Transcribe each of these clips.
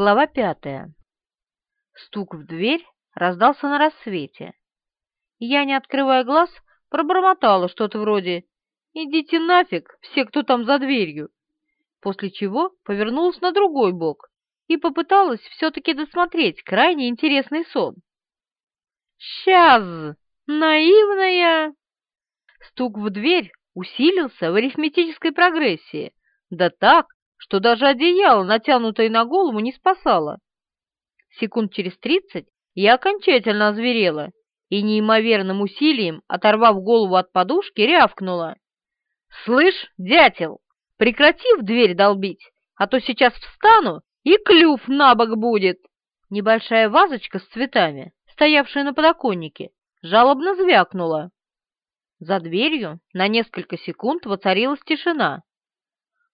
Глава пятая. Стук в дверь раздался на рассвете. Я, не открывая глаз, пробормотала что-то вроде «Идите нафиг, все, кто там за дверью!» После чего повернулась на другой бок и попыталась все-таки досмотреть крайне интересный сон. «Сейчас! Наивная!» Стук в дверь усилился в арифметической прогрессии, да так, что даже одеяло, натянутое на голову, не спасало. Секунд через тридцать я окончательно озверела и неимоверным усилием, оторвав голову от подушки, рявкнула. «Слышь, дятел, прекрати в дверь долбить, а то сейчас встану, и клюв на бок будет!» Небольшая вазочка с цветами, стоявшая на подоконнике, жалобно звякнула. За дверью на несколько секунд воцарилась тишина,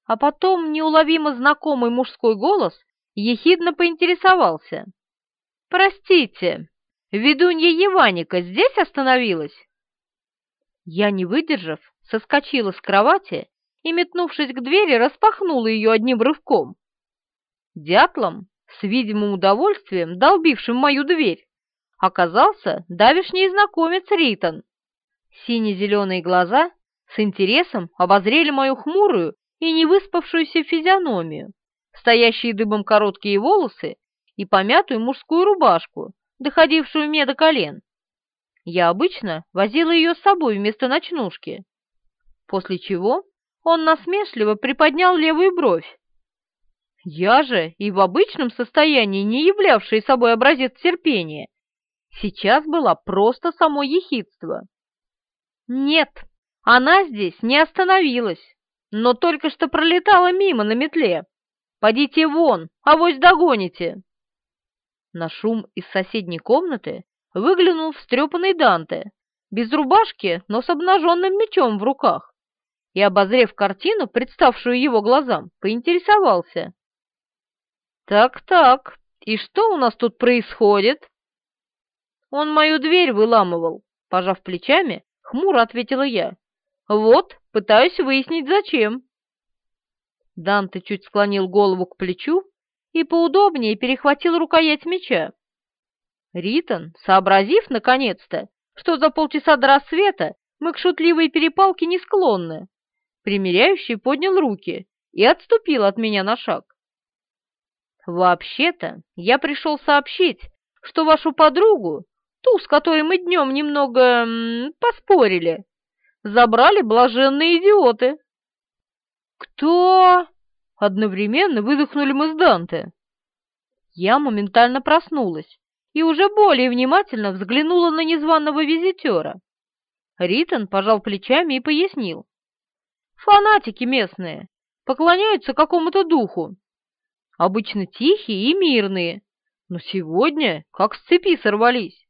а потом неуловимо знакомый мужской голос ехидно поинтересовался. «Простите, ведунья Еваника здесь остановилась?» Я, не выдержав, соскочила с кровати и, метнувшись к двери, распахнула ее одним рывком. Дятлом, с видимым удовольствием, долбившим мою дверь, оказался давишний знакомец Ритон. Сине-зеленые глаза с интересом обозрели мою хмурую и невыспавшуюся физиономию, стоящие дыбом короткие волосы и помятую мужскую рубашку, доходившую мне до колен. Я обычно возила ее с собой вместо ночнушки, после чего он насмешливо приподнял левую бровь. Я же и в обычном состоянии, не являвшей собой образец терпения, сейчас была просто само ехидство. Нет, она здесь не остановилась но только что пролетала мимо на метле. Подите вон, авось догоните!» На шум из соседней комнаты выглянул встрепанный Данте, без рубашки, но с обнаженным мечом в руках, и, обозрев картину, представшую его глазам, поинтересовался. «Так-так, и что у нас тут происходит?» «Он мою дверь выламывал», — пожав плечами, хмуро ответила я. «Вот, Пытаюсь выяснить, зачем». Данте чуть склонил голову к плечу и поудобнее перехватил рукоять меча. Ритон, сообразив наконец-то, что за полчаса до рассвета мы к шутливой перепалке не склонны, примеряющий поднял руки и отступил от меня на шаг. «Вообще-то я пришел сообщить, что вашу подругу, ту, с которой мы днем немного м -м, поспорили, забрали блаженные идиоты. «Кто?» — одновременно выдохнули мы с Данте. Я моментально проснулась и уже более внимательно взглянула на незваного визитера. Ритон пожал плечами и пояснил. «Фанатики местные, поклоняются какому-то духу. Обычно тихие и мирные, но сегодня как с цепи сорвались.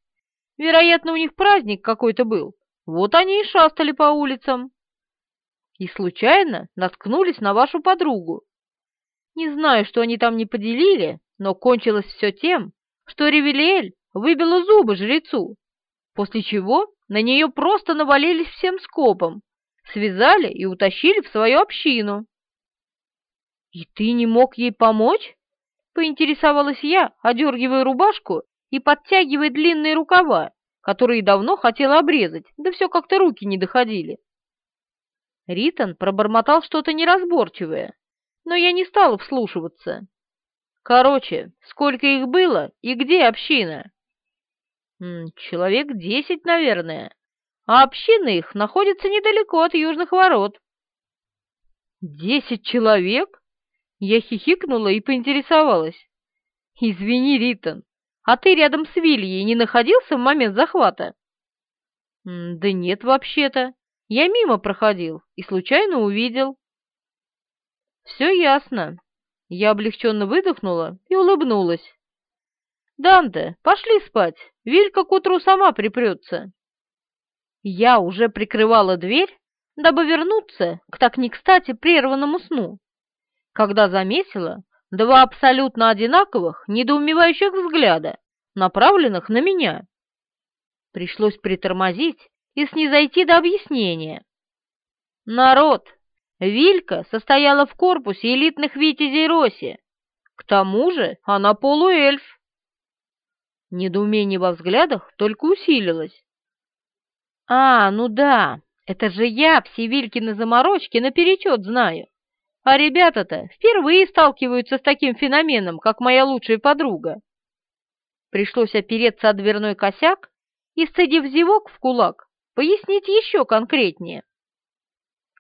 Вероятно, у них праздник какой-то был, вот они и шастали по улицам. И случайно наткнулись на вашу подругу. Не знаю, что они там не поделили, но кончилось все тем, что Ревелиэль выбила зубы жрецу, после чего на нее просто навалились всем скопом, связали и утащили в свою общину. «И ты не мог ей помочь?» — поинтересовалась я, одергивая рубашку и подтягивая длинные рукава, которые давно хотела обрезать, да все как-то руки не доходили. Ритон пробормотал что-то неразборчивое, но я не стала вслушиваться. Короче, сколько их было и где община? Человек десять, наверное, а община их находится недалеко от южных ворот. Десять человек? Я хихикнула и поинтересовалась. Извини, Ритон, а ты рядом с Вильей не находился в момент захвата?» «Да нет, вообще-то. Я мимо проходил и случайно увидел». «Все ясно». Я облегченно выдохнула и улыбнулась. «Данте, пошли спать. Вилька к утру сама припрется». Я уже прикрывала дверь, дабы вернуться к так не кстати прерванному сну, когда заметила, два абсолютно одинаковых, недоумевающих взгляда, направленных на меня. Пришлось притормозить и снизойти до объяснения. Народ, Вилька состояла в корпусе элитных витязей Роси. К тому же она полуэльф. Недоумение во взглядах только усилилось. «А, ну да, это же я все Вилькины заморочки наперечет знаю. А ребята-то впервые сталкиваются с таким феноменом, как моя лучшая подруга». Пришлось опереться о дверной косяк и, сцедив зевок в кулак, пояснить еще конкретнее.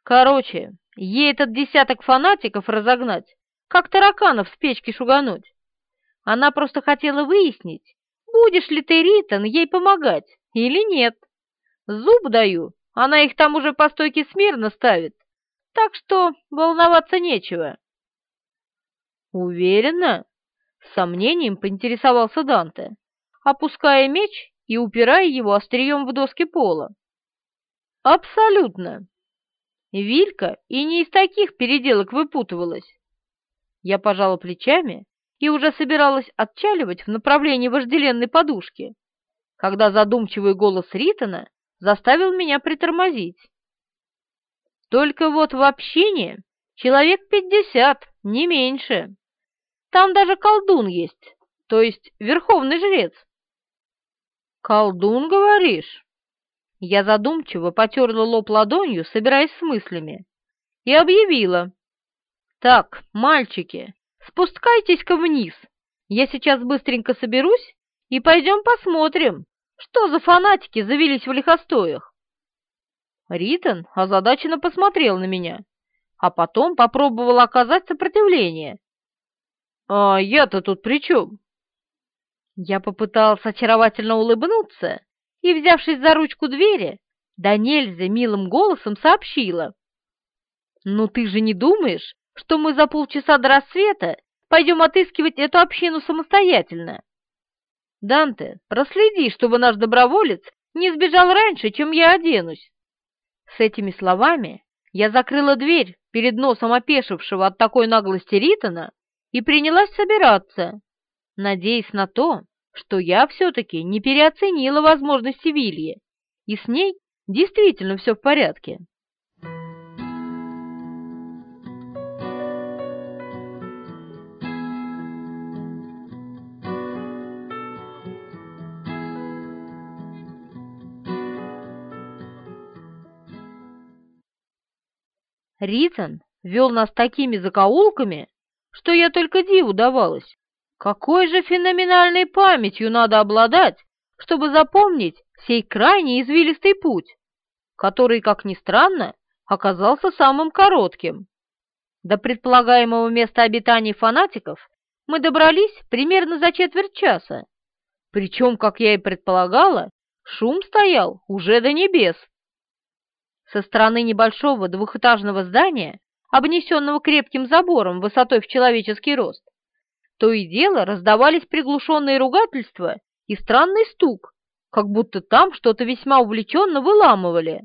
Короче, ей этот десяток фанатиков разогнать, как тараканов с печки шугануть. Она просто хотела выяснить, будешь ли ты, Ритон, ей помогать или нет. Зуб даю, она их там уже по стойке смирно ставит, так что волноваться нечего. Уверена? С сомнением поинтересовался Данте, опуская меч и упирая его острием в доски пола. Абсолютно. Вилька и не из таких переделок выпутывалась. Я пожала плечами и уже собиралась отчаливать в направлении вожделенной подушки, когда задумчивый голос Ритона заставил меня притормозить. Только вот в общине человек пятьдесят, не меньше. Там даже колдун есть, то есть верховный жрец. «Колдун, говоришь?» Я задумчиво потерла лоб ладонью, собираясь с мыслями, и объявила. «Так, мальчики, спускайтесь-ка вниз. Я сейчас быстренько соберусь и пойдем посмотрим, что за фанатики завелись в лихостоях». Ритон озадаченно посмотрел на меня, а потом попробовал оказать сопротивление. «А я-то тут при чем?» Я попытался очаровательно улыбнуться и, взявшись за ручку двери, да нельзя милым голосом сообщила. «Ну ты же не думаешь, что мы за полчаса до рассвета пойдем отыскивать эту общину самостоятельно? Данте, проследи, чтобы наш доброволец не сбежал раньше, чем я оденусь». С этими словами я закрыла дверь перед носом опешившего от такой наглости Ритона и принялась собираться, надеясь на то, что я все-таки не переоценила возможности Вильи, и с ней действительно все в порядке. Ритон вел нас такими закоулками, что я только диву давалась. Какой же феноменальной памятью надо обладать, чтобы запомнить сей крайне извилистый путь, который, как ни странно, оказался самым коротким. До предполагаемого места обитания фанатиков мы добрались примерно за четверть часа. Причем, как я и предполагала, шум стоял уже до небес. Со стороны небольшого двухэтажного здания, обнесенного крепким забором высотой в человеческий рост, то и дело раздавались приглушенные ругательства и странный стук, как будто там что-то весьма увлеченно выламывали.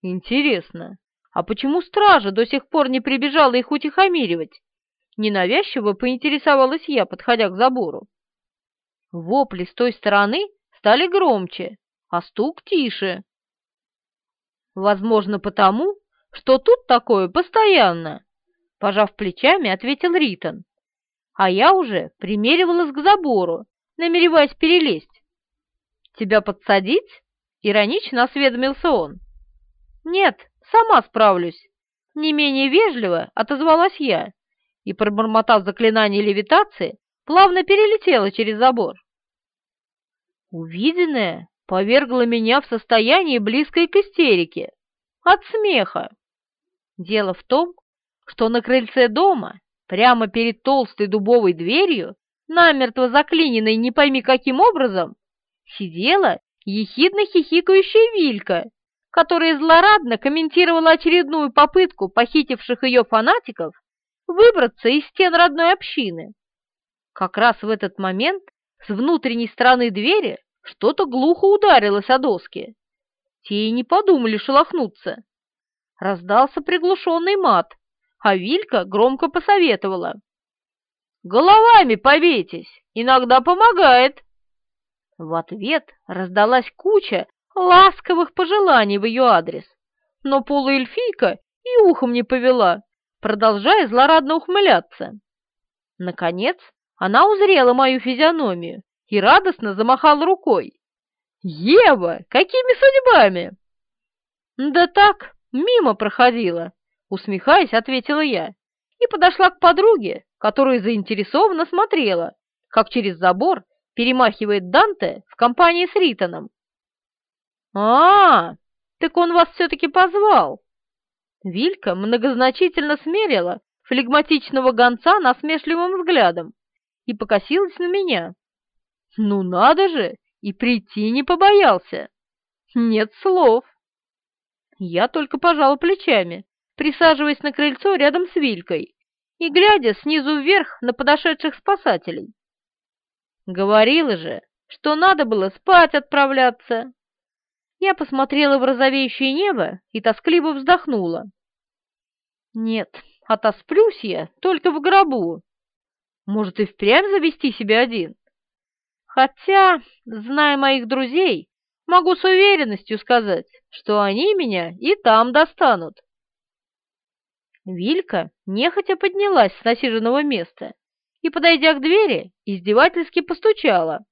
Интересно, а почему стража до сих пор не прибежала их утихомиривать? Ненавязчиво поинтересовалась я, подходя к забору. Вопли с той стороны стали громче, а стук тише. Возможно, потому, что тут такое постоянно, пожав плечами, ответил Ритон а я уже примеривалась к забору, намереваясь перелезть. «Тебя подсадить?» — иронично осведомился он. «Нет, сама справлюсь», — не менее вежливо отозвалась я и, пробормотав заклинание левитации, плавно перелетела через забор. Увиденное повергло меня в состояние близкой к истерике, от смеха. Дело в том, что на крыльце дома Прямо перед толстой дубовой дверью, намертво заклиненной не пойми каким образом, сидела ехидно хихикающая Вилька, которая злорадно комментировала очередную попытку похитивших ее фанатиков выбраться из стен родной общины. Как раз в этот момент с внутренней стороны двери что-то глухо ударилось о доски. Те и не подумали шелохнуться. Раздался приглушенный мат, а Вилька громко посоветовала. «Головами повейтесь, иногда помогает!» В ответ раздалась куча ласковых пожеланий в ее адрес, но полуэльфийка и ухом не повела, продолжая злорадно ухмыляться. Наконец, она узрела мою физиономию и радостно замахала рукой. «Ева, какими судьбами?» «Да так, мимо проходила», — усмехаясь, ответила я и подошла к подруге, которая заинтересованно смотрела, как через забор перемахивает Данте в компании с Ритоном. «А, так он вас все-таки позвал!» Вилька многозначительно смерила флегматичного гонца насмешливым взглядом и покосилась на меня. «Ну надо же! И прийти не побоялся!» «Нет слов!» Я только пожала плечами, присаживаясь на крыльцо рядом с Вилькой и глядя снизу вверх на подошедших спасателей. Говорила же, что надо было спать отправляться. Я посмотрела в розовеющее небо и тоскливо вздохнула. Нет, отосплюсь я только в гробу. Может, и впрямь завести себе один? Хотя, зная моих друзей, могу с уверенностью сказать, что они меня и там достанут. Вилька нехотя поднялась с насиженного места и, подойдя к двери, издевательски постучала.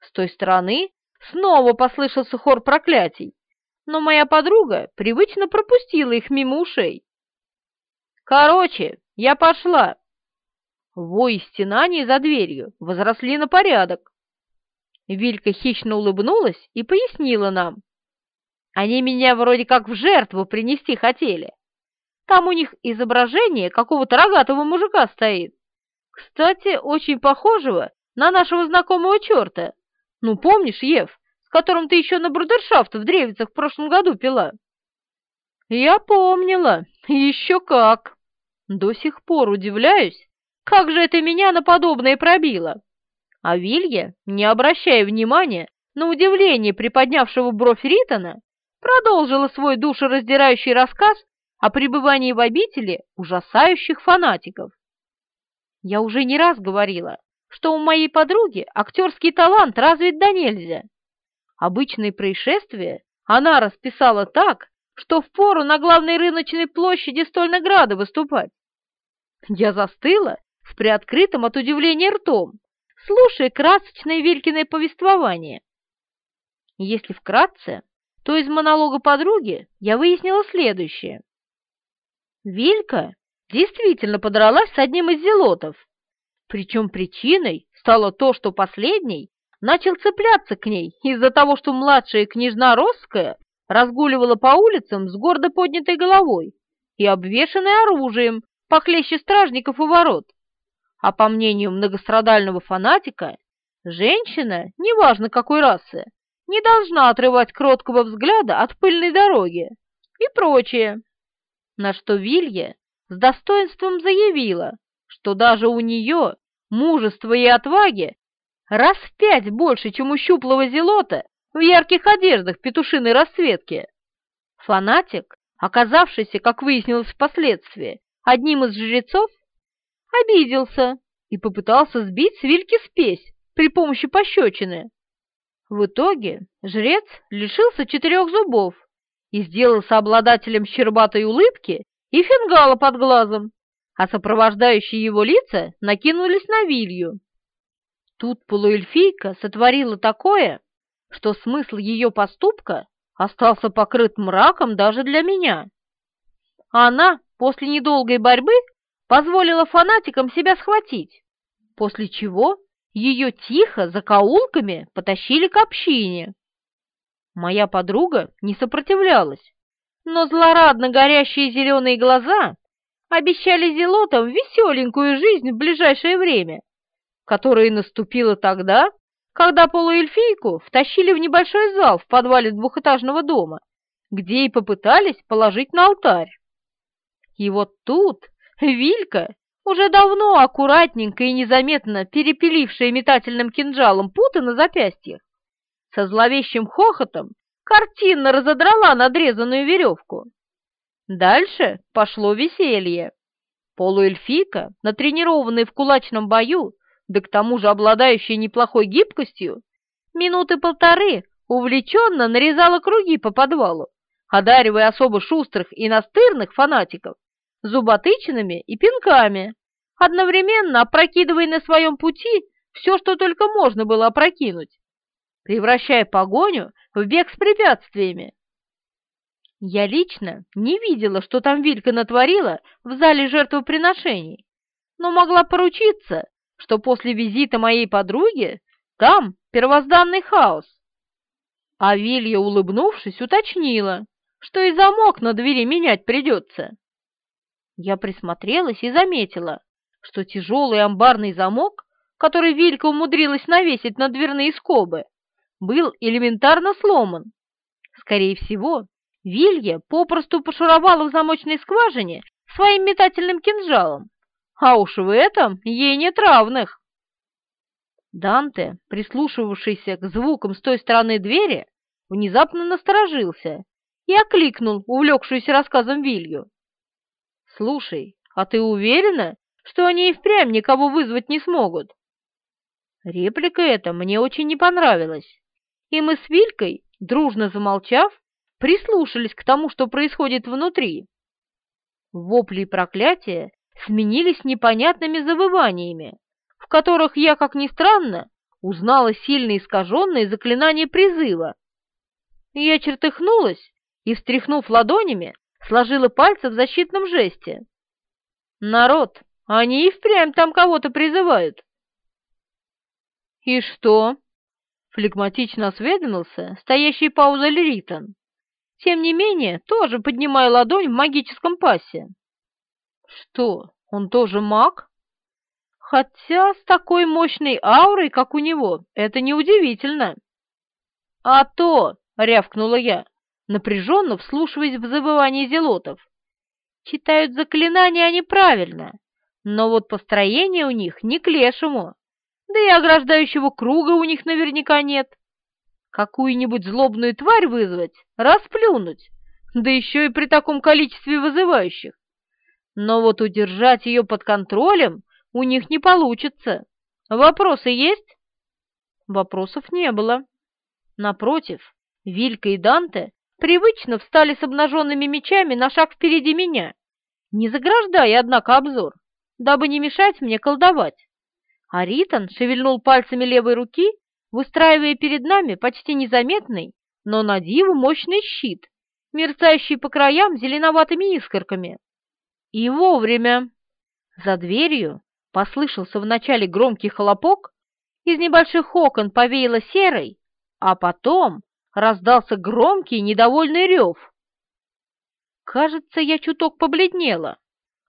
С той стороны снова послышался хор проклятий, но моя подруга привычно пропустила их мимо ушей. «Короче, я пошла!» Вой и стенания за дверью возросли на порядок. Вилька хищно улыбнулась и пояснила нам. Они меня вроде как в жертву принести хотели. Там у них изображение какого-то рогатого мужика стоит. Кстати, очень похожего на нашего знакомого черта. Ну, помнишь, Ев, с которым ты еще на брудершафт в Древицах в прошлом году пила? Я помнила, еще как. До сих пор удивляюсь, как же это меня на подобное пробило. А Вилья, не обращая внимания на удивление приподнявшего бровь Ритона, продолжила свой душераздирающий рассказ о пребывании в обители ужасающих фанатиков. Я уже не раз говорила, что у моей подруги актерский талант развит до нельзя. Обычные происшествия она расписала так, что впору на главной рыночной площади Стольнограда выступать. Я застыла с приоткрытым от удивления ртом, слушая красочное Вилькиное повествование. Если вкратце, то из монолога подруги я выяснила следующее. Вилька действительно подралась с одним из зелотов, причем причиной стало то, что последний начал цепляться к ней из-за того, что младшая княжна Росская разгуливала по улицам с гордо поднятой головой и обвешанной оружием похлеще стражников у ворот а по мнению многострадального фанатика, женщина, неважно какой расы, не должна отрывать кроткого взгляда от пыльной дороги и прочее. На что Вилья с достоинством заявила, что даже у нее мужество и отваги раз в пять больше, чем у щуплого зелота в ярких одеждах петушиной расцветки. Фанатик, оказавшийся, как выяснилось впоследствии, одним из жрецов, обиделся и попытался сбить с Вильки спесь при помощи пощечины. В итоге жрец лишился четырех зубов и сделался обладателем щербатой улыбки и фингала под глазом, а сопровождающие его лица накинулись на Вилью. Тут полуэльфийка сотворила такое, что смысл ее поступка остался покрыт мраком даже для меня. Она после недолгой борьбы позволила фанатикам себя схватить, после чего ее тихо за каулками потащили к общине. Моя подруга не сопротивлялась, но злорадно горящие зеленые глаза обещали зелотам веселенькую жизнь в ближайшее время, которая наступила тогда, когда полуэльфийку втащили в небольшой зал в подвале двухэтажного дома, где и попытались положить на алтарь. И вот тут Вилька, уже давно аккуратненько и незаметно перепилившая метательным кинжалом путы на запястьях, со зловещим хохотом картинно разодрала надрезанную веревку. Дальше пошло веселье. Полуэльфийка, натренированная в кулачном бою, да к тому же обладающая неплохой гибкостью, минуты полторы увлеченно нарезала круги по подвалу, одаривая особо шустрых и настырных фанатиков зуботычинами и пинками, одновременно опрокидывая на своем пути все, что только можно было опрокинуть, превращая погоню в бег с препятствиями. Я лично не видела, что там Вилька натворила в зале жертвоприношений, но могла поручиться, что после визита моей подруги там первозданный хаос. А Вилья, улыбнувшись, уточнила, что и замок на двери менять придется. Я присмотрелась и заметила, что тяжелый амбарный замок, который Вилька умудрилась навесить на дверные скобы, был элементарно сломан. Скорее всего, Вилья попросту пошуровала в замочной скважине своим метательным кинжалом, а уж в этом ей нет равных. Данте, прислушивавшийся к звукам с той стороны двери, внезапно насторожился и окликнул увлекшуюся рассказом Вилью. «Слушай, а ты уверена, что они и впрямь никого вызвать не смогут?» Реплика эта мне очень не понравилась, и мы с Вилькой, дружно замолчав, прислушались к тому, что происходит внутри. Вопли и проклятия сменились непонятными завываниями, в которых я, как ни странно, узнала сильно искаженные заклинания призыва. Я чертыхнулась и, встряхнув ладонями, сложила пальцы в защитном жесте. «Народ, они и впрямь там кого-то призывают!» «И что?» — флегматично осведомился стоящий пауза Ритон. Тем не менее, тоже поднимая ладонь в магическом пасе. «Что, он тоже маг?» Хотя с такой мощной аурой, как у него, это неудивительно. «А то!» — рявкнула я, напряженно вслушиваясь в завывание зелотов. «Читают заклинания они правильно, но вот построение у них не к лешему, да и ограждающего круга у них наверняка нет. Какую-нибудь злобную тварь вызвать, расплюнуть, да еще и при таком количестве вызывающих. Но вот удержать ее под контролем у них не получится. Вопросы есть?» Вопросов не было. Напротив, Вилька и Данте привычно встали с обнаженными мечами на шаг впереди меня, не заграждая, однако, обзор, дабы не мешать мне колдовать. А Ритон шевельнул пальцами левой руки, выстраивая перед нами почти незаметный, но на диву мощный щит, мерцающий по краям зеленоватыми искорками. И вовремя. За дверью Послышался вначале громкий хлопок, из небольших окон повеяло серой, а потом раздался громкий недовольный рев. Кажется, я чуток побледнела,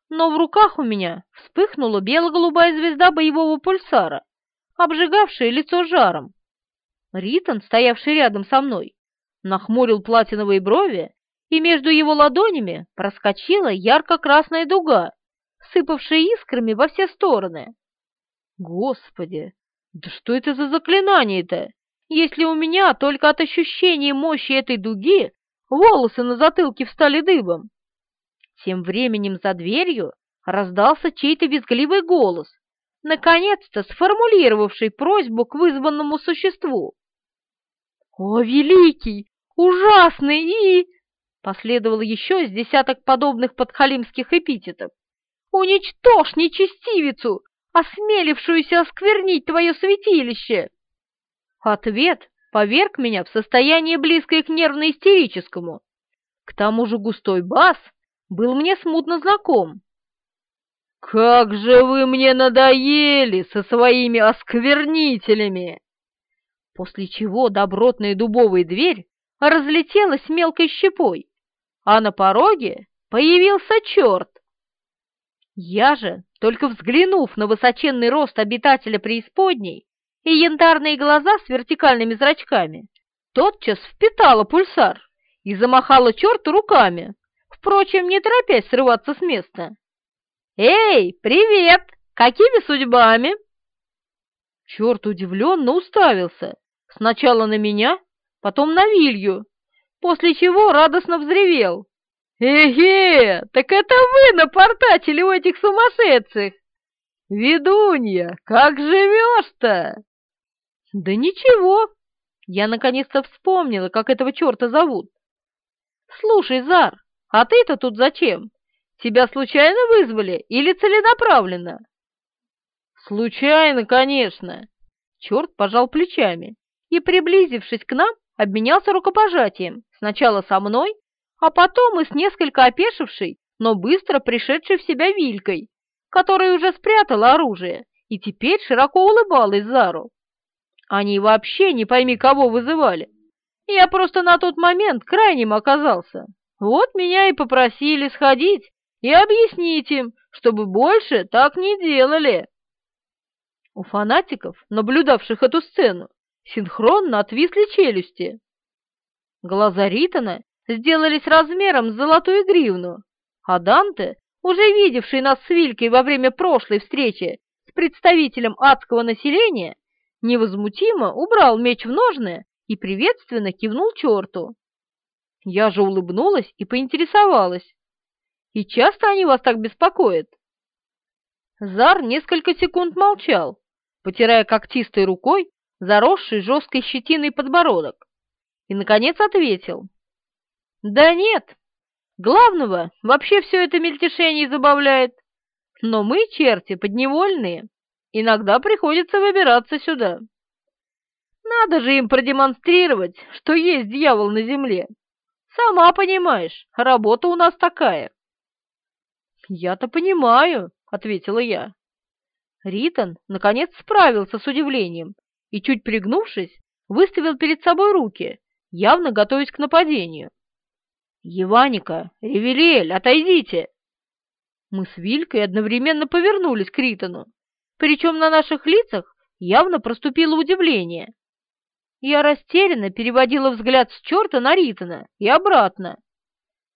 но в руках у меня вспыхнула бело-голубая звезда боевого пульсара, обжигавшая лицо жаром. Ритон, стоявший рядом со мной, нахмурил платиновые брови, и между его ладонями проскочила ярко-красная дуга, сыпавшие искрами во все стороны. Господи, да что это за заклинание-то? Если у меня только от ощущения мощи этой дуги волосы на затылке встали дыбом. Тем временем за дверью раздался чей-то визгливый голос, наконец-то сформулировавший просьбу к вызванному существу. «О, великий! Ужасный и...» Последовало еще с десяток подобных подхалимских эпитетов. Уничтожь нечестивицу, осмелившуюся осквернить твое святилище!» Ответ поверг меня в состояние близкое к нервно-истерическому. К тому же густой бас был мне смутно знаком. «Как же вы мне надоели со своими осквернителями!» После чего добротная дубовая дверь разлетелась мелкой щепой, а на пороге появился черт я же, только взглянув на высоченный рост обитателя преисподней и янтарные глаза с вертикальными зрачками, тотчас впитала пульсар и замахала черту руками, впрочем, не торопясь срываться с места. «Эй, привет! Какими судьбами?» Черт удивленно уставился, сначала на меня, потом на Вилью, после чего радостно взревел. «Эге, так это вы напортачили у этих сумасшедших! Ведунья, как живешь-то?» «Да ничего, я наконец-то вспомнила, как этого черта зовут. Слушай, Зар, а ты-то тут зачем? Тебя случайно вызвали или целенаправленно? «Случайно, конечно!» Черт пожал плечами и, приблизившись к нам, обменялся рукопожатием, сначала со мной, а потом и с несколько опешившей, но быстро пришедшей в себя Вилькой, которая уже спрятала оружие и теперь широко улыбалась Зару. Они вообще не пойми кого вызывали. Я просто на тот момент крайним оказался. Вот меня и попросили сходить и объяснить им, чтобы больше так не делали. У фанатиков, наблюдавших эту сцену, синхронно отвисли челюсти. Глаза Ритона сделались размером с золотую гривну, а Данте, уже видевший нас с Вилькой во время прошлой встречи с представителем адского населения, невозмутимо убрал меч в ножны и приветственно кивнул черту. Я же улыбнулась и поинтересовалась. «И часто они вас так беспокоят?» Зар несколько секунд молчал, потирая когтистой рукой заросший жесткой щетиной подбородок, и, наконец, ответил. «Да нет, главного вообще все это мельтешение забавляет, но мы, черти, подневольные, иногда приходится выбираться сюда. Надо же им продемонстрировать, что есть дьявол на земле. Сама понимаешь, работа у нас такая». «Я-то понимаю», — ответила я. Ритон, наконец, справился с удивлением и, чуть пригнувшись, выставил перед собой руки, явно готовясь к нападению. «Еваника! Ревелиэль, отойдите!» Мы с Вилькой одновременно повернулись к Ритону, причем на наших лицах явно проступило удивление. Я растерянно переводила взгляд с черта на Ритона и обратно.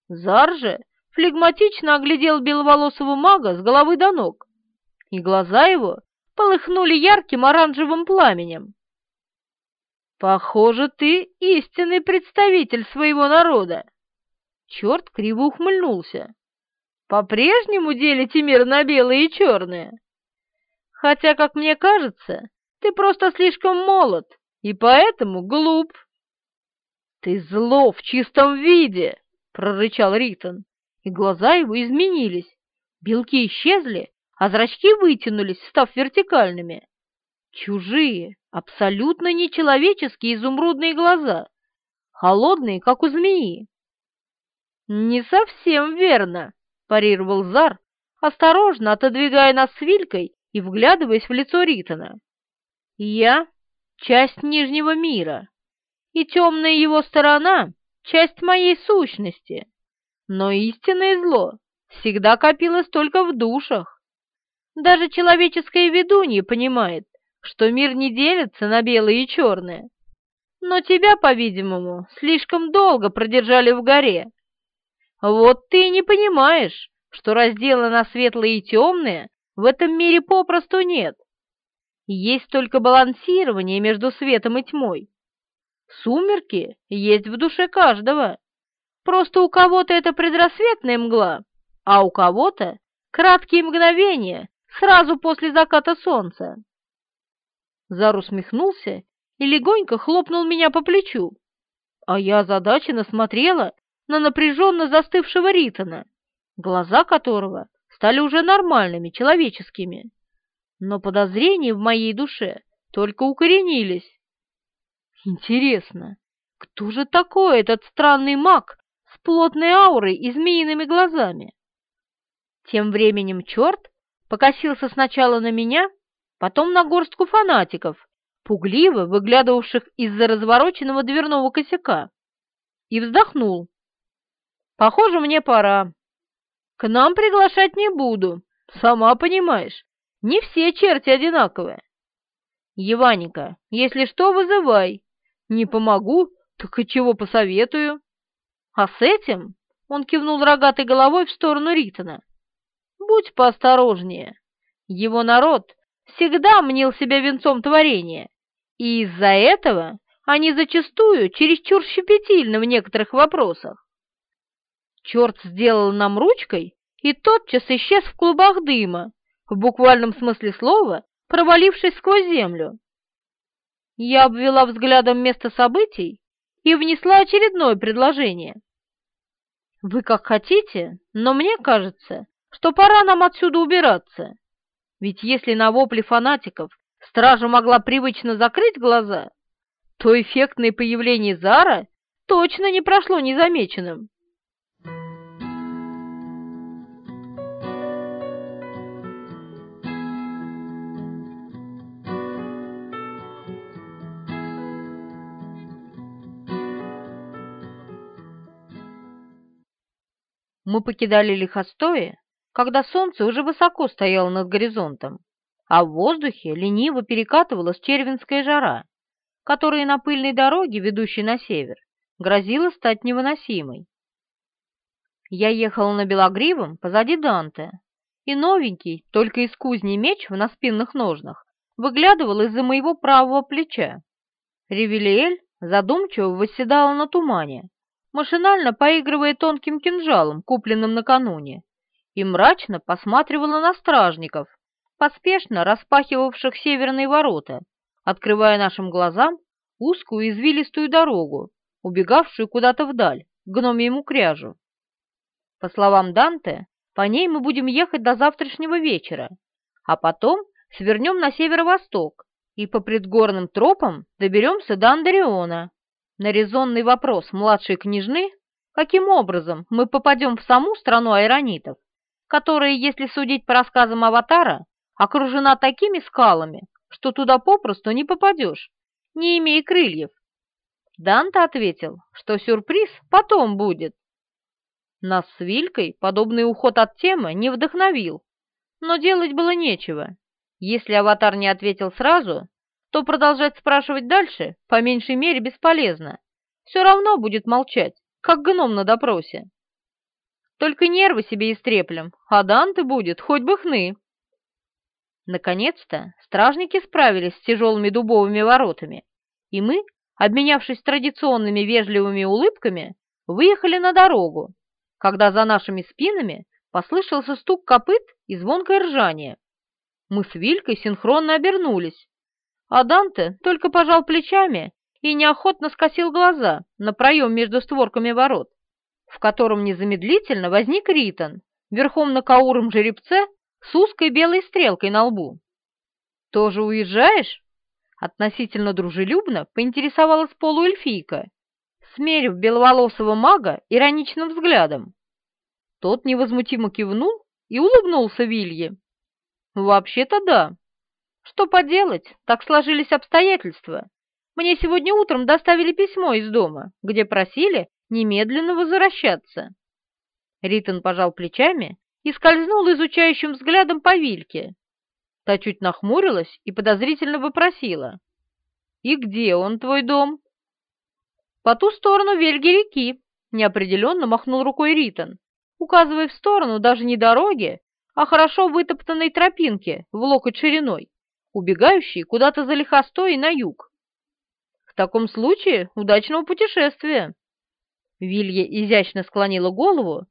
Зар же флегматично оглядел беловолосого мага с головы до ног, и глаза его полыхнули ярким оранжевым пламенем. «Похоже, ты истинный представитель своего народа!» Черт криво ухмыльнулся. «По-прежнему делите мир на белое и черное? Хотя, как мне кажется, ты просто слишком молод и поэтому глуп». «Ты зло в чистом виде!» — прорычал Ритон, и глаза его изменились. Белки исчезли, а зрачки вытянулись, став вертикальными. Чужие, абсолютно нечеловеческие изумрудные глаза, холодные, как у змеи. «Не совсем верно», — парировал Зар, осторожно отодвигая нас с Вилькой и вглядываясь в лицо Ритона. «Я — часть Нижнего мира, и темная его сторона — часть моей сущности, но истинное зло всегда копилось только в душах. Даже человеческое ведунье понимает, что мир не делится на белое и черное. Но тебя, по-видимому, слишком долго продержали в горе. Вот ты и не понимаешь, что раздела на светлое и темное в этом мире попросту нет. Есть только балансирование между светом и тьмой. Сумерки есть в душе каждого. Просто у кого-то это предрассветная мгла, а у кого-то краткие мгновения, сразу после заката солнца. Зар усмехнулся и легонько хлопнул меня по плечу, а я озадаченно смотрела на напряженно застывшего Ритона, глаза которого стали уже нормальными, человеческими. Но подозрения в моей душе только укоренились. Интересно, кто же такой этот странный маг с плотной аурой и змеиными глазами? Тем временем черт покосился сначала на меня, потом на горстку фанатиков, пугливо выглядывавших из-за развороченного дверного косяка, и вздохнул. «Похоже, мне пора. К нам приглашать не буду, сама понимаешь, не все черти одинаковые. Еваника, если что, вызывай. Не помогу, так и чего посоветую? А с этим...» — он кивнул рогатой головой в сторону Ритона будь поосторожнее. Его народ всегда мнил себя венцом творения, и из-за этого они зачастую чересчур щепетильны в некоторых вопросах. Черт сделал нам ручкой и тотчас исчез в клубах дыма, в буквальном смысле слова, провалившись сквозь землю. Я обвела взглядом место событий и внесла очередное предложение. Вы как хотите, но мне кажется, что пора нам отсюда убираться. Ведь если на вопли фанатиков стража могла привычно закрыть глаза, то эффектное появление Зара точно не прошло незамеченным. Мы покидали лихостое, когда солнце уже высоко стояло над горизонтом, а в воздухе лениво перекатывалась червинская жара, которая на пыльной дороге, ведущей на север, грозила стать невыносимой. Я ехала на белогривом позади Данте, и новенький, только из кузни меч в наспинных ножнах, выглядывал из-за моего правого плеча. Ревелиэль задумчиво восседала на тумане, машинально поигрывая тонким кинжалом, купленным накануне, и мрачно посматривала на стражников, поспешно распахивавших северные ворота, открывая нашим глазам узкую извилистую дорогу, убегавшую куда-то вдаль, к гномьему кряжу. По словам Данте, по ней мы будем ехать до завтрашнего вечера, а потом свернем на северо-восток и по предгорным тропам доберемся до Андариона. На резонный вопрос младшей княжны, каким образом мы попадем в саму страну айронитов, которая, если судить по рассказам Аватара, окружена такими скалами, что туда попросту не попадешь, не имея крыльев. Данта ответил, что сюрприз потом будет. Нас с Вилькой подобный уход от темы не вдохновил, но делать было нечего. Если аватар не ответил сразу, то продолжать спрашивать дальше по меньшей мере бесполезно. Все равно будет молчать, как гном на допросе. Только нервы себе истреплем, а Данте будет хоть бы хны. Наконец-то стражники справились с тяжелыми дубовыми воротами, и мы, обменявшись традиционными вежливыми улыбками, выехали на дорогу, когда за нашими спинами послышался стук копыт и звонкое ржание. Мы с Вилькой синхронно обернулись а Данте только пожал плечами и неохотно скосил глаза на проем между створками ворот, в котором незамедлительно возник Ритон, верхом на кауром жеребце с узкой белой стрелкой на лбу. «Тоже уезжаешь?» Относительно дружелюбно поинтересовалась полуэльфийка, смерив беловолосого мага ироничным взглядом. Тот невозмутимо кивнул и улыбнулся Вилье. «Вообще-то да, что поделать, так сложились обстоятельства. Мне сегодня утром доставили письмо из дома, где просили немедленно возвращаться. Ритон пожал плечами и скользнул изучающим взглядом по Вильке. Та чуть нахмурилась и подозрительно вопросила. «И где он, твой дом?» «По ту сторону Вельги реки», — неопределенно махнул рукой Ритон, указывая в сторону даже не дороги, а хорошо вытоптанной тропинки в локоть шириной убегающий куда-то за лихостой на юг. В таком случае удачного путешествия. Вилья изящно склонила голову.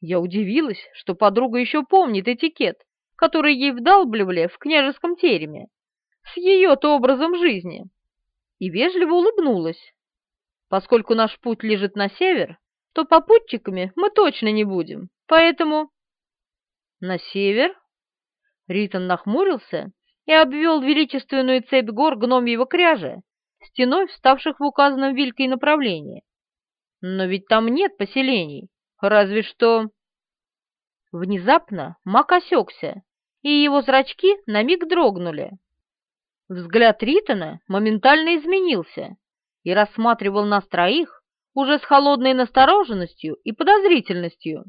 Я удивилась, что подруга еще помнит этикет, который ей вдалбливали в княжеском тереме, с ее-то образом жизни, и вежливо улыбнулась. Поскольку наш путь лежит на север, то попутчиками мы точно не будем, поэтому... На север? Ритон нахмурился и обвел величественную цепь гор гномьего кряжа, стеной вставших в указанном Вилькой направлении. Но ведь там нет поселений, разве что... Внезапно маг осекся, и его зрачки на миг дрогнули. Взгляд Ритона моментально изменился и рассматривал нас троих уже с холодной настороженностью и подозрительностью.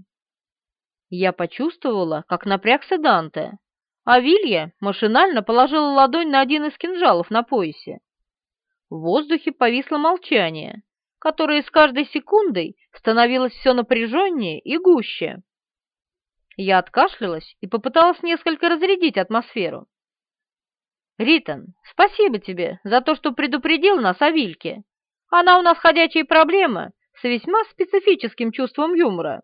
Я почувствовала, как напрягся Данте, а Вилья машинально положила ладонь на один из кинжалов на поясе. В воздухе повисло молчание, которое с каждой секундой становилось все напряженнее и гуще. Я откашлялась и попыталась несколько разрядить атмосферу. «Ритон, спасибо тебе за то, что предупредил нас о Вильке. Она у нас ходячая проблема с весьма специфическим чувством юмора.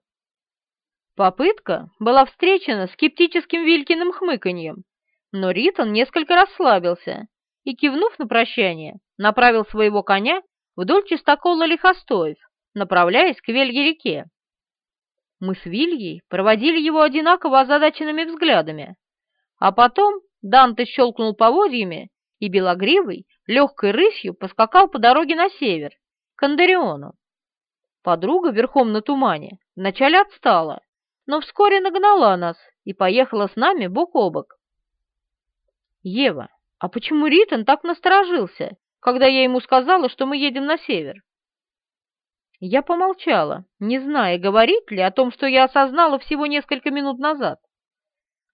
Попытка была встречена скептическим Вилькиным хмыканьем, но Ритон несколько расслабился и, кивнув на прощание, направил своего коня вдоль чистокола лихостоев, направляясь к Вельге-реке. Мы с Вильей проводили его одинаково озадаченными взглядами, А потом Данте щелкнул поводьями, и белогривый легкой рысью поскакал по дороге на север, к Андариону. Подруга верхом на тумане вначале отстала, но вскоре нагнала нас и поехала с нами бок о бок. Ева, а почему Ритон так насторожился, когда я ему сказала, что мы едем на север? Я помолчала, не зная, говорить ли о том, что я осознала всего несколько минут назад.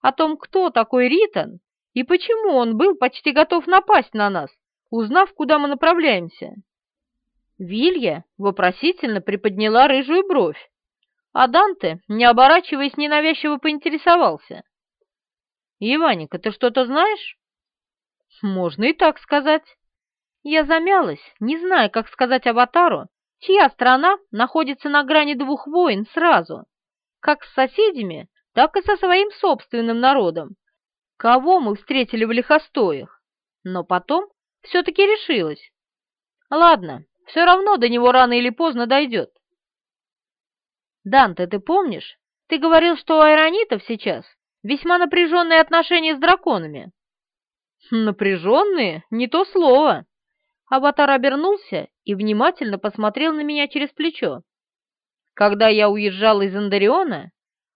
О том, кто такой Ритон и почему он был почти готов напасть на нас, узнав, куда мы направляемся. Вилья вопросительно приподняла рыжую бровь, а Данте, не оборачиваясь, ненавязчиво поинтересовался. «Иваника, ты что-то знаешь?» «Можно и так сказать». Я замялась, не зная, как сказать Аватару, чья страна находится на грани двух войн сразу, как с соседями, так и со своим собственным народом, кого мы встретили в лихостоях. Но потом все-таки решилась. Ладно, все равно до него рано или поздно дойдет. Данте, ты помнишь? Ты говорил, что у айронитов сейчас весьма напряженные отношения с драконами. Напряженные? Не то слово. Аватар обернулся и внимательно посмотрел на меня через плечо. Когда я уезжал из Андариона,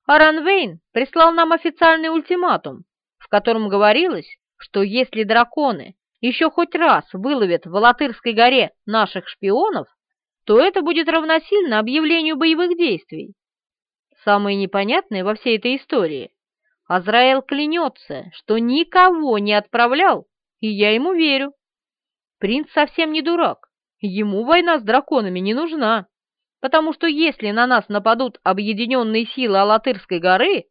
Аранвейн прислал нам официальный ультиматум, в котором говорилось, что если драконы еще хоть раз выловят в Алатырской горе наших шпионов, то это будет равносильно объявлению боевых действий. Самое непонятное во всей этой истории – Азраэл клянется, что никого не отправлял, и я ему верю. Принц совсем не дурак, ему война с драконами не нужна, потому что если на нас нападут объединенные силы Алатырской горы,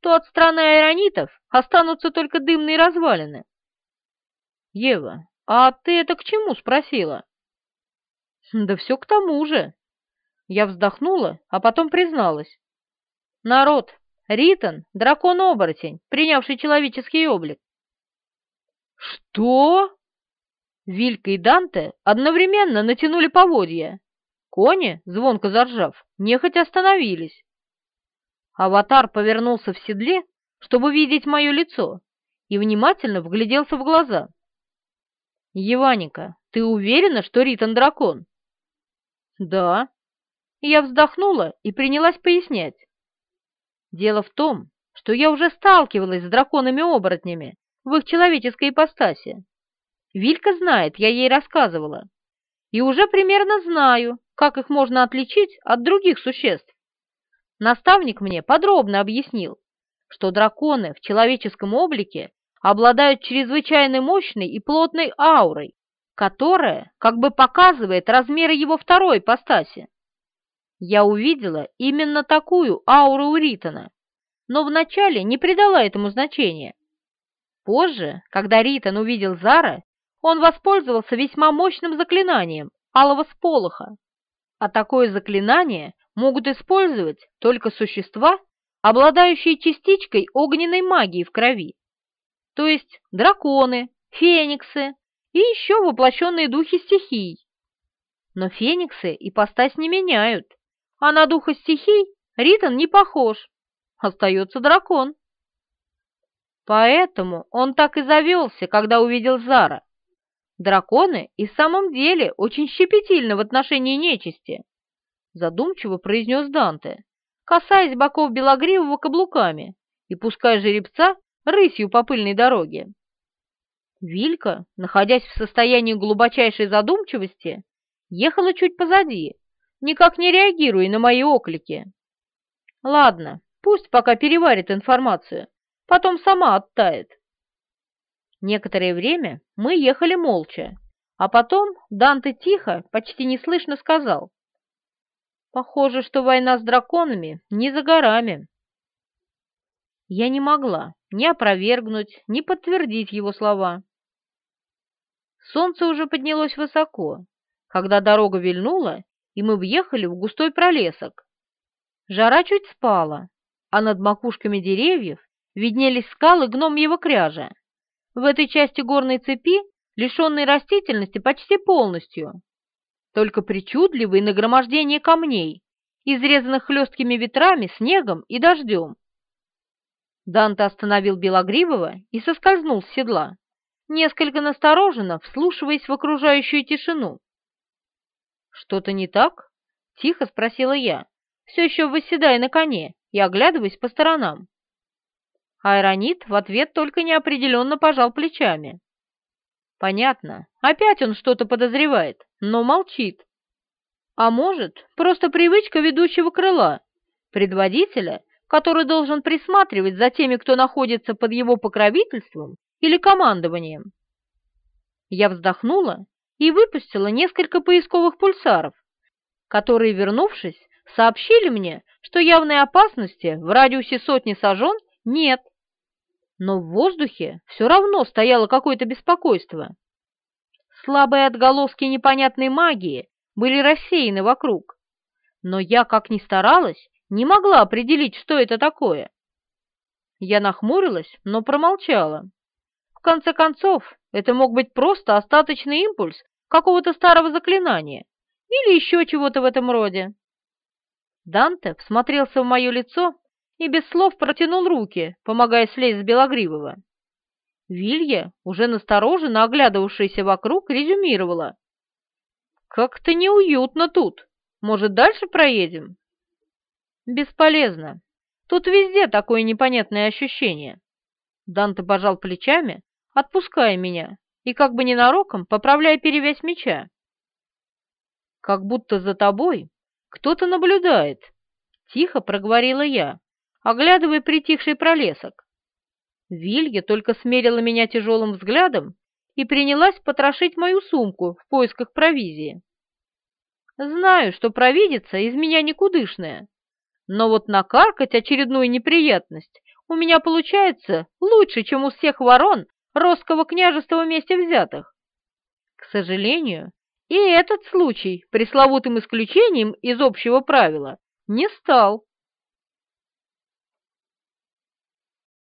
то от страны айронитов останутся только дымные развалины. Ева, а ты это к чему спросила? Да все к тому же. Я вздохнула, а потом призналась. Народ, Ритон — дракон-оборотень, принявший человеческий облик. Что? Вилька и Данте одновременно натянули поводья. Кони, звонко заржав, нехотя остановились. Аватар повернулся в седле, чтобы видеть мое лицо, и внимательно вгляделся в глаза. «Еваника, ты уверена, что Ритон дракон?» «Да». Я вздохнула и принялась пояснять. Дело в том, что я уже сталкивалась с драконами-оборотнями в их человеческой ипостаси. Вилька знает, я ей рассказывала. И уже примерно знаю, как их можно отличить от других существ. Наставник мне подробно объяснил, что драконы в человеческом облике обладают чрезвычайно мощной и плотной аурой, которая как бы показывает размеры его второй ипостаси. Я увидела именно такую ауру у Ритона, но вначале не придала этому значения. Позже, когда Ритон увидел Зара, он воспользовался весьма мощным заклинанием алого сполоха. А такое заклинание могут использовать только существа, обладающие частичкой огненной магии в крови, то есть драконы, фениксы, и еще воплощенные духи стихий. Но фениксы ипостась не меняют, а на духа стихий Ритон не похож, остается дракон. Поэтому он так и завелся, когда увидел Зара. Драконы и в самом деле очень щепетильны в отношении нечисти, задумчиво произнес Данте, касаясь боков белогривого каблуками и пуская жеребца рысью по пыльной дороге. Вилька, находясь в состоянии глубочайшей задумчивости, ехала чуть позади, никак не реагируя на мои оклики. Ладно, пусть пока переварит информацию, потом сама оттает. Некоторое время мы ехали молча, а потом Данте тихо, почти неслышно сказал. Похоже, что война с драконами не за горами. Я не могла ни опровергнуть, ни подтвердить его слова. Солнце уже поднялось высоко, когда дорога вильнула, и мы въехали в густой пролесок. Жара чуть спала, а над макушками деревьев виднелись скалы гномьего кряжа. В этой части горной цепи, лишенной растительности почти полностью, только причудливые нагромождения камней, изрезанных хлесткими ветрами, снегом и дождем. Данте остановил Белогривого и соскользнул с седла, несколько настороженно вслушиваясь в окружающую тишину. «Что-то не так?» — тихо спросила я, все еще восседая на коне и оглядываясь по сторонам. Айронит в ответ только неопределенно пожал плечами. Понятно, опять он что-то подозревает, но молчит. А может, просто привычка ведущего крыла, предводителя, который должен присматривать за теми, кто находится под его покровительством или командованием. Я вздохнула и выпустила несколько поисковых пульсаров, которые, вернувшись, сообщили мне, что явной опасности в радиусе сотни сажен нет. Но в воздухе все равно стояло какое-то беспокойство. Слабые отголоски непонятной магии были рассеяны вокруг, но я, как ни старалась, не могла определить, что это такое. Я нахмурилась, но промолчала. В конце концов, это мог быть просто остаточный импульс какого-то старого заклинания или еще чего-то в этом роде. Данте всмотрелся в мое лицо и без слов протянул руки, помогая слезть с Белогривого. Вилья, уже настороженно оглядывавшаяся вокруг, резюмировала. «Как-то неуютно тут. Может, дальше проедем?» «Бесполезно. Тут везде такое непонятное ощущение». Данте пожал плечами, отпуская меня, и как бы ненароком поправляя перевязь меча. «Как будто за тобой кто-то наблюдает», — тихо проговорила я, оглядывая притихший пролесок. Вилья только смерила меня тяжелым взглядом и принялась потрошить мою сумку в поисках провизии. Знаю, что провидица из меня никудышная, но вот накаркать очередную неприятность у меня получается лучше, чем у всех ворон Росского княжества вместе взятых. К сожалению, и этот случай, пресловутым исключением из общего правила, не стал.